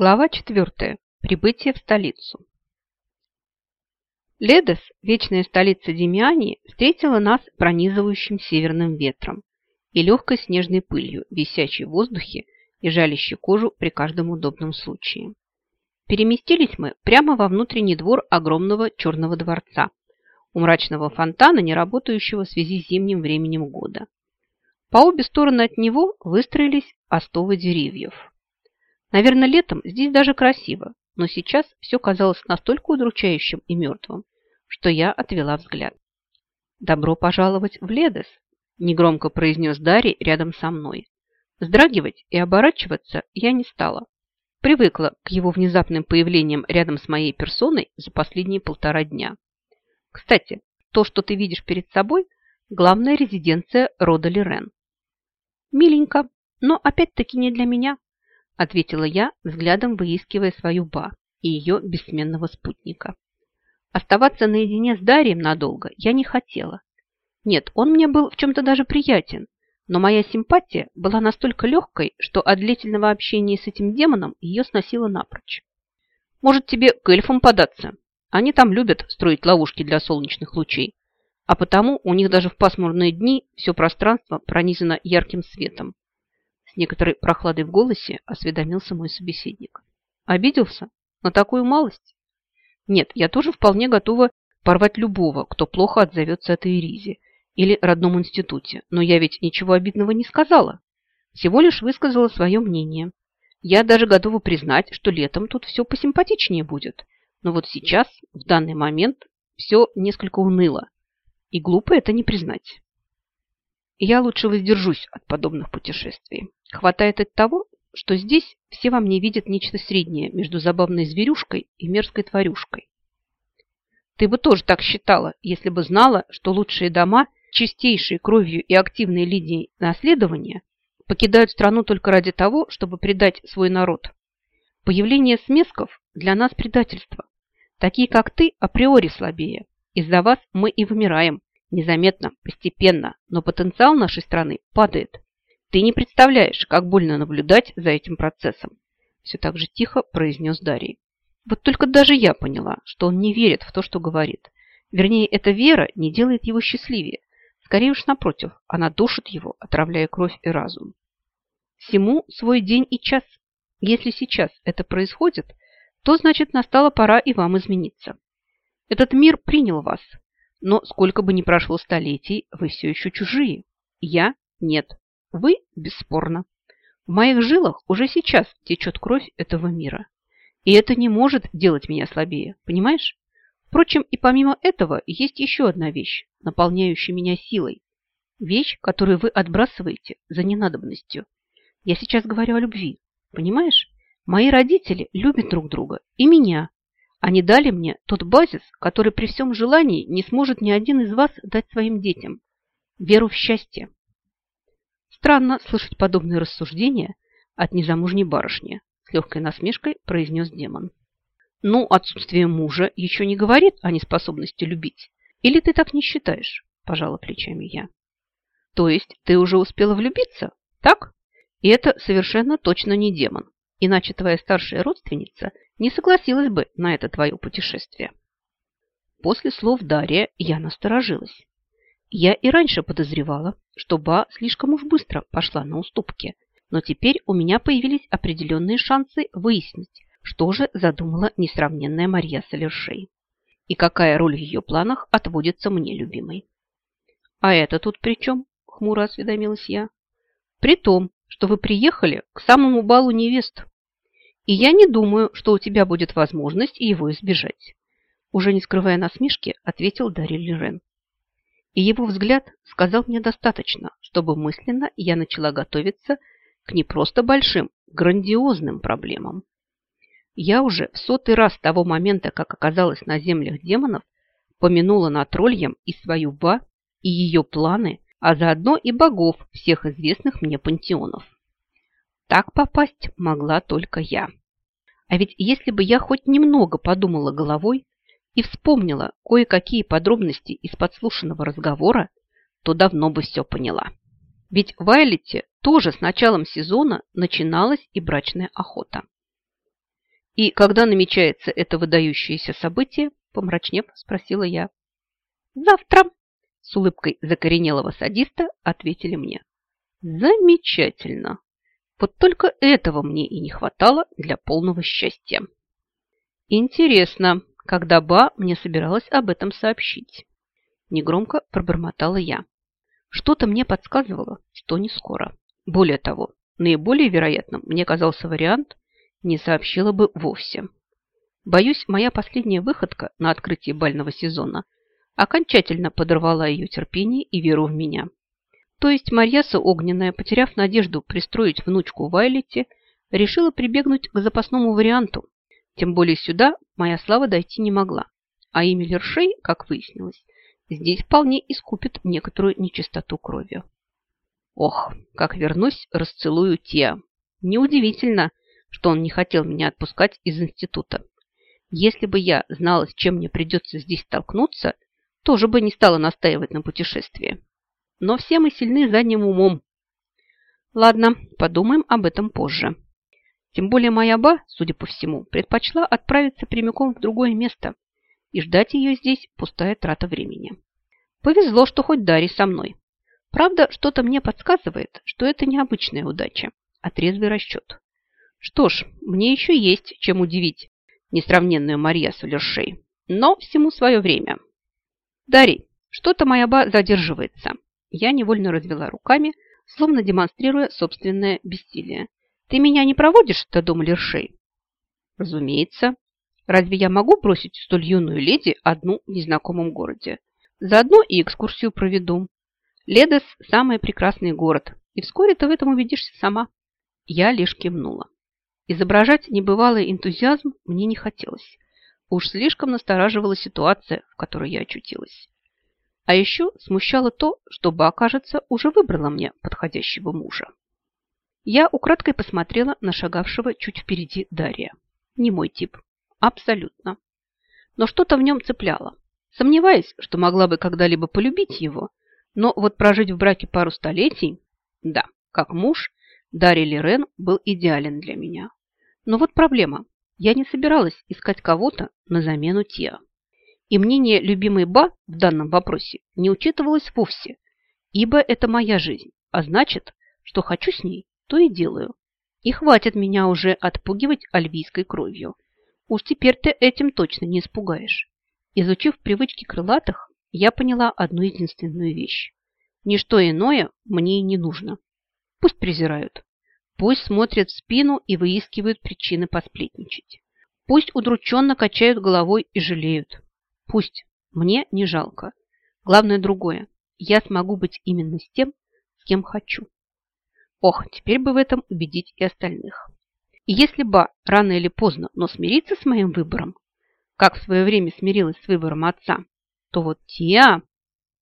Глава 4. Прибытие в столицу. Ледос, вечная столица Демиании, встретила нас пронизывающим северным ветром и легкой снежной пылью, висящей в воздухе и жалящей кожу при каждом удобном случае. Переместились мы прямо во внутренний двор огромного черного дворца, у мрачного фонтана, не работающего в связи с зимним временем года. По обе стороны от него выстроились остовы деревьев. Наверное, летом здесь даже красиво, но сейчас все казалось настолько удручающим и мертвым, что я отвела взгляд. «Добро пожаловать в Ледес», – негромко произнес Дарий рядом со мной. Вздрагивать и оборачиваться я не стала. Привыкла к его внезапным появлениям рядом с моей персоной за последние полтора дня. Кстати, то, что ты видишь перед собой, главная резиденция рода Лирен. Миленько, но опять-таки не для меня ответила я, взглядом выискивая свою ба и ее бессменного спутника. Оставаться наедине с Дарием надолго я не хотела. Нет, он мне был в чем-то даже приятен, но моя симпатия была настолько легкой, что от длительного общения с этим демоном ее сносило напрочь. Может, тебе к эльфам податься? Они там любят строить ловушки для солнечных лучей, а потому у них даже в пасмурные дни все пространство пронизано ярким светом, некоторой прохладой в голосе осведомился мой собеседник. Обиделся? На такую малость? Нет, я тоже вполне готова порвать любого, кто плохо отзовется от Иризе или родном институте. Но я ведь ничего обидного не сказала. Всего лишь высказала свое мнение. Я даже готова признать, что летом тут все посимпатичнее будет. Но вот сейчас, в данный момент, все несколько уныло. И глупо это не признать. Я лучше воздержусь от подобных путешествий. Хватает от того, что здесь все во мне видят нечто среднее между забавной зверюшкой и мерзкой тварюшкой. Ты бы тоже так считала, если бы знала, что лучшие дома, чистейшие кровью и активной линией наследования, покидают страну только ради того, чтобы предать свой народ. Появление смесков для нас предательство. Такие, как ты, априори слабее. Из-за вас мы и вымираем. Незаметно, постепенно, но потенциал нашей страны падает. Ты не представляешь, как больно наблюдать за этим процессом. Все так же тихо произнес Дарий. Вот только даже я поняла, что он не верит в то, что говорит. Вернее, эта вера не делает его счастливее. Скорее уж напротив, она душит его, отравляя кровь и разум. Всему свой день и час. Если сейчас это происходит, то значит настала пора и вам измениться. Этот мир принял вас, но сколько бы ни прошло столетий, вы все еще чужие. Я – нет. Вы – бесспорно. В моих жилах уже сейчас течет кровь этого мира. И это не может делать меня слабее, понимаешь? Впрочем, и помимо этого есть еще одна вещь, наполняющая меня силой. Вещь, которую вы отбрасываете за ненадобностью. Я сейчас говорю о любви, понимаешь? Мои родители любят друг друга и меня. Они дали мне тот базис, который при всем желании не сможет ни один из вас дать своим детям. Веру в счастье. Странно слышать подобные рассуждения от незамужней барышни, с легкой насмешкой произнес демон. Ну, отсутствие мужа еще не говорит о неспособности любить. Или ты так не считаешь? Пожала плечами я. То есть ты уже успела влюбиться, так? И это совершенно точно не демон. Иначе твоя старшая родственница не согласилась бы на это твое путешествие. После слов Дария я насторожилась. Я и раньше подозревала, что Ба слишком уж быстро пошла на уступки, но теперь у меня появились определенные шансы выяснить, что же задумала несравненная Марья Совершей и какая роль в ее планах отводится мне, любимой. «А это тут при чем?» – хмуро осведомилась я. «При том, что вы приехали к самому балу невест, и я не думаю, что у тебя будет возможность его избежать», уже не скрывая насмешки, ответил Дарья Лерен и его взгляд сказал мне достаточно, чтобы мысленно я начала готовиться к не просто большим, грандиозным проблемам. Я уже в сотый раз с того момента, как оказалась на землях демонов, помянула на тролльям и свою Ба, и ее планы, а заодно и богов всех известных мне пантеонов. Так попасть могла только я. А ведь если бы я хоть немного подумала головой, и вспомнила кое-какие подробности из подслушанного разговора, то давно бы все поняла. Ведь в Айлете тоже с началом сезона начиналась и брачная охота. «И когда намечается это выдающееся событие?» – помрачнев спросила я. «Завтра!» – с улыбкой закоренелого садиста ответили мне. «Замечательно! Вот только этого мне и не хватало для полного счастья». «Интересно, когда Ба мне собиралась об этом сообщить?» Негромко пробормотала я. Что-то мне подсказывало, что не скоро. Более того, наиболее вероятным мне казался вариант «не сообщила бы вовсе». Боюсь, моя последняя выходка на открытии бального сезона окончательно подорвала ее терпение и веру в меня. То есть Марьяса Огненная, потеряв надежду пристроить внучку Вайлете, решила прибегнуть к запасному варианту. Тем более сюда моя слава дойти не могла. А имя Лершей, как выяснилось, здесь вполне искупит некоторую нечистоту крови. Ох, как вернусь, расцелую Теа. Неудивительно, что он не хотел меня отпускать из института. Если бы я знала, с чем мне придется здесь столкнуться, тоже бы не стала настаивать на путешествии. Но все мы сильны задним умом. Ладно, подумаем об этом позже. Тем более моя ба, судя по всему, предпочла отправиться прямиком в другое место – и ждать ее здесь пустая трата времени. Повезло, что хоть Дарья со мной. Правда, что-то мне подсказывает, что это необычная удача, а трезвый расчет. Что ж, мне еще есть чем удивить несравненную Мария Сулершей, но всему свое время. Дарий, что-то моя ба задерживается. Я невольно развела руками, словно демонстрируя собственное бессилие. Ты меня не проводишь до дома Лершей? Разумеется, Разве я могу бросить столь юную леди одну в незнакомом городе? Заодно и экскурсию проведу. Ледес – самый прекрасный город, и вскоре ты в этом убедишься сама. Я лишь кивнула. Изображать небывалый энтузиазм мне не хотелось. Уж слишком настораживала ситуация, в которой я очутилась. А еще смущало то, что Ба, кажется, уже выбрала мне подходящего мужа. Я украдкой посмотрела на шагавшего чуть впереди Дарья. Не мой тип. Абсолютно. Но что-то в нем цепляло. Сомневаюсь, что могла бы когда-либо полюбить его, но вот прожить в браке пару столетий, да, как муж, Дарья Лерен был идеален для меня. Но вот проблема. Я не собиралась искать кого-то на замену Теа. И мнение любимой Ба в данном вопросе не учитывалось вовсе, ибо это моя жизнь, а значит, что хочу с ней, то и делаю. И хватит меня уже отпугивать альвийской кровью – Уж теперь ты этим точно не испугаешь. Изучив привычки крылатых, я поняла одну единственную вещь. Ничто иное мне не нужно. Пусть презирают. Пусть смотрят в спину и выискивают причины посплетничать. Пусть удрученно качают головой и жалеют. Пусть. Мне не жалко. Главное другое. Я смогу быть именно с тем, с кем хочу. Ох, теперь бы в этом убедить и остальных. И если Ба рано или поздно, но смирится с моим выбором, как в свое время смирилась с выбором отца, то вот Тиа,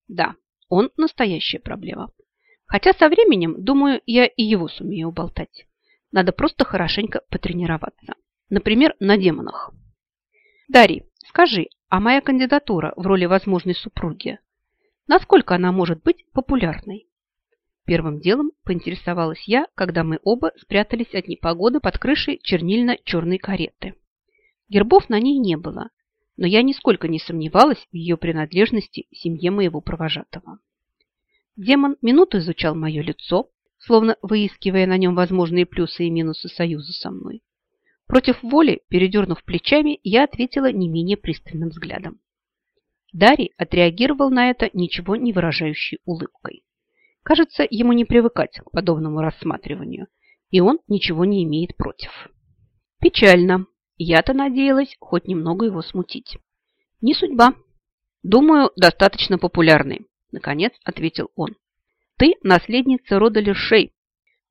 да, он настоящая проблема. Хотя со временем, думаю, я и его сумею уболтать. Надо просто хорошенько потренироваться. Например, на демонах. Дарий, скажи, а моя кандидатура в роли возможной супруги, насколько она может быть популярной? Первым делом поинтересовалась я, когда мы оба спрятались от непогоды под крышей чернильно-черной кареты. Гербов на ней не было, но я нисколько не сомневалась в ее принадлежности семье моего провожатого. Демон минуту изучал мое лицо, словно выискивая на нем возможные плюсы и минусы союза со мной. Против воли, передернув плечами, я ответила не менее пристальным взглядом. Дарий отреагировал на это ничего не выражающей улыбкой. Кажется, ему не привыкать к подобному рассматриванию, и он ничего не имеет против. Печально. Я-то надеялась хоть немного его смутить. Не судьба. Думаю, достаточно популярный, наконец ответил он. Ты наследница рода Лершей,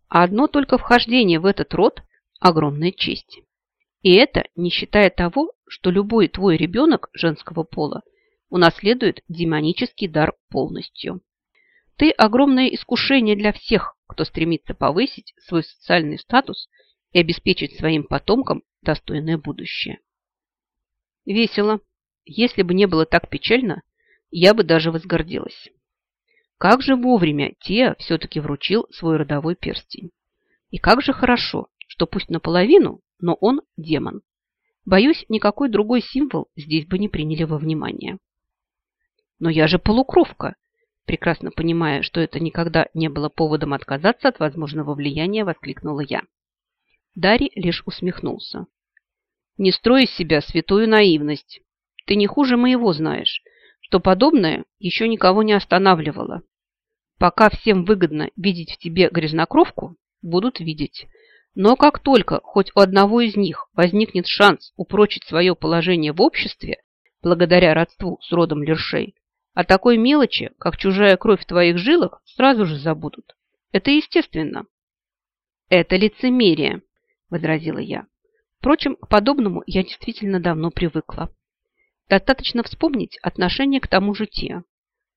а одно только вхождение в этот род – огромная честь. И это не считая того, что любой твой ребенок женского пола унаследует демонический дар полностью. Ты огромное искушение для всех, кто стремится повысить свой социальный статус и обеспечить своим потомкам достойное будущее. Весело. Если бы не было так печально, я бы даже возгордилась. Как же вовремя Теа все-таки вручил свой родовой перстень. И как же хорошо, что пусть наполовину, но он демон. Боюсь, никакой другой символ здесь бы не приняли во внимание. Но я же полукровка, прекрасно понимая, что это никогда не было поводом отказаться от возможного влияния, воскликнула я. Дарий лишь усмехнулся. Не строй из себя святую наивность. Ты не хуже моего знаешь, что подобное еще никого не останавливало. Пока всем выгодно видеть в тебе грязнокровку, будут видеть. Но как только хоть у одного из них возникнет шанс упрочить свое положение в обществе, благодаря родству с родом Лершей, о такой мелочи, как чужая кровь в твоих жилах, сразу же забудут. Это естественно. Это лицемерие, возразила я. Впрочем, к подобному я действительно давно привыкла. Достаточно вспомнить отношение к тому же те.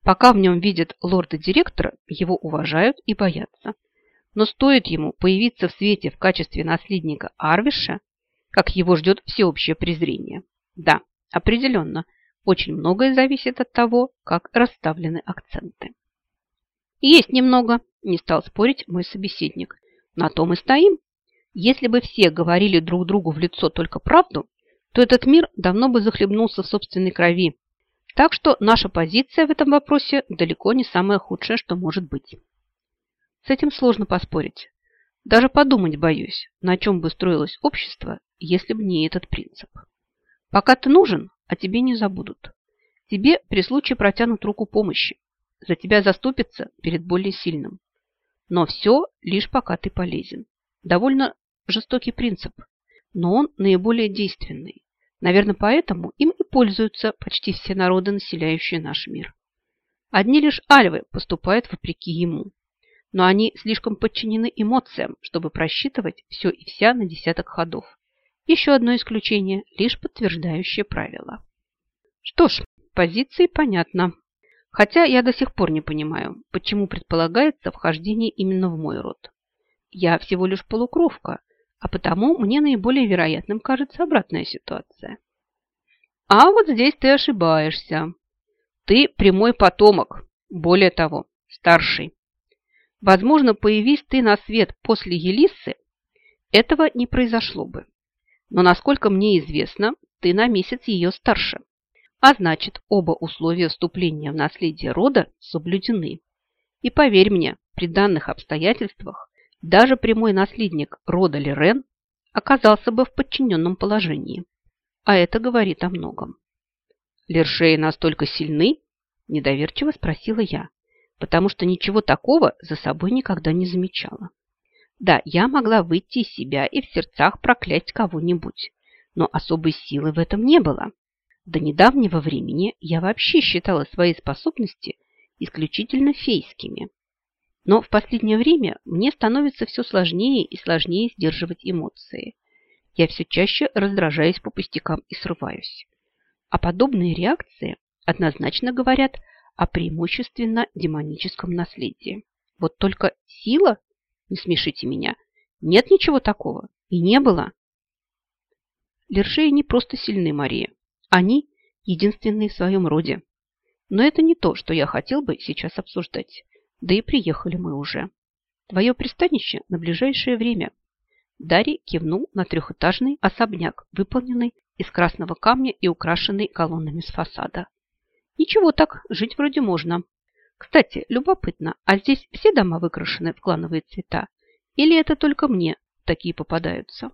Пока в нем видят лорда-директора, его уважают и боятся. Но стоит ему появиться в свете в качестве наследника Арвиша, как его ждет всеобщее презрение. Да, определенно, очень многое зависит от того, как расставлены акценты. Есть немного, не стал спорить мой собеседник. На том и стоим. Если бы все говорили друг другу в лицо только правду, то этот мир давно бы захлебнулся в собственной крови. Так что наша позиция в этом вопросе далеко не самая худшая, что может быть. С этим сложно поспорить. Даже подумать боюсь, на чем бы строилось общество, если бы не этот принцип. Пока ты нужен, о тебе не забудут. Тебе при случае протянут руку помощи. За тебя заступятся перед более сильным. Но все лишь пока ты полезен. Довольно жестокий принцип, но он наиболее действенный. Наверное, поэтому им и пользуются почти все народы, населяющие наш мир. Одни лишь альвы поступают вопреки ему, но они слишком подчинены эмоциям, чтобы просчитывать все и вся на десяток ходов. Еще одно исключение, лишь подтверждающее правило. Что ж, позиции понятно. Хотя я до сих пор не понимаю, почему предполагается вхождение именно в мой род. Я всего лишь полукровка, а потому мне наиболее вероятным кажется обратная ситуация. А вот здесь ты ошибаешься. Ты прямой потомок, более того, старший. Возможно, появись ты на свет после Елиссы, этого не произошло бы. Но, насколько мне известно, ты на месяц ее старше. А значит, оба условия вступления в наследие рода соблюдены. И поверь мне, при данных обстоятельствах даже прямой наследник рода Лерен оказался бы в подчиненном положении. А это говорит о многом. «Лершеи настолько сильны?» – недоверчиво спросила я, потому что ничего такого за собой никогда не замечала. Да, я могла выйти из себя и в сердцах проклясть кого-нибудь, но особой силы в этом не было. До недавнего времени я вообще считала свои способности исключительно фейскими. Но в последнее время мне становится все сложнее и сложнее сдерживать эмоции. Я все чаще раздражаюсь по пустякам и срываюсь. А подобные реакции однозначно говорят о преимущественно демоническом наследии. Вот только сила не смешите меня. Нет ничего такого. И не было. Лершеи не просто сильны, Мария. Они единственные в своем роде. Но это не то, что я хотел бы сейчас обсуждать. Да и приехали мы уже. Твое пристанище на ближайшее время. Дарий кивнул на трехэтажный особняк, выполненный из красного камня и украшенный колоннами с фасада. Ничего так, жить вроде можно. Кстати, любопытно, а здесь все дома выкрашены в клановые цвета? Или это только мне такие попадаются?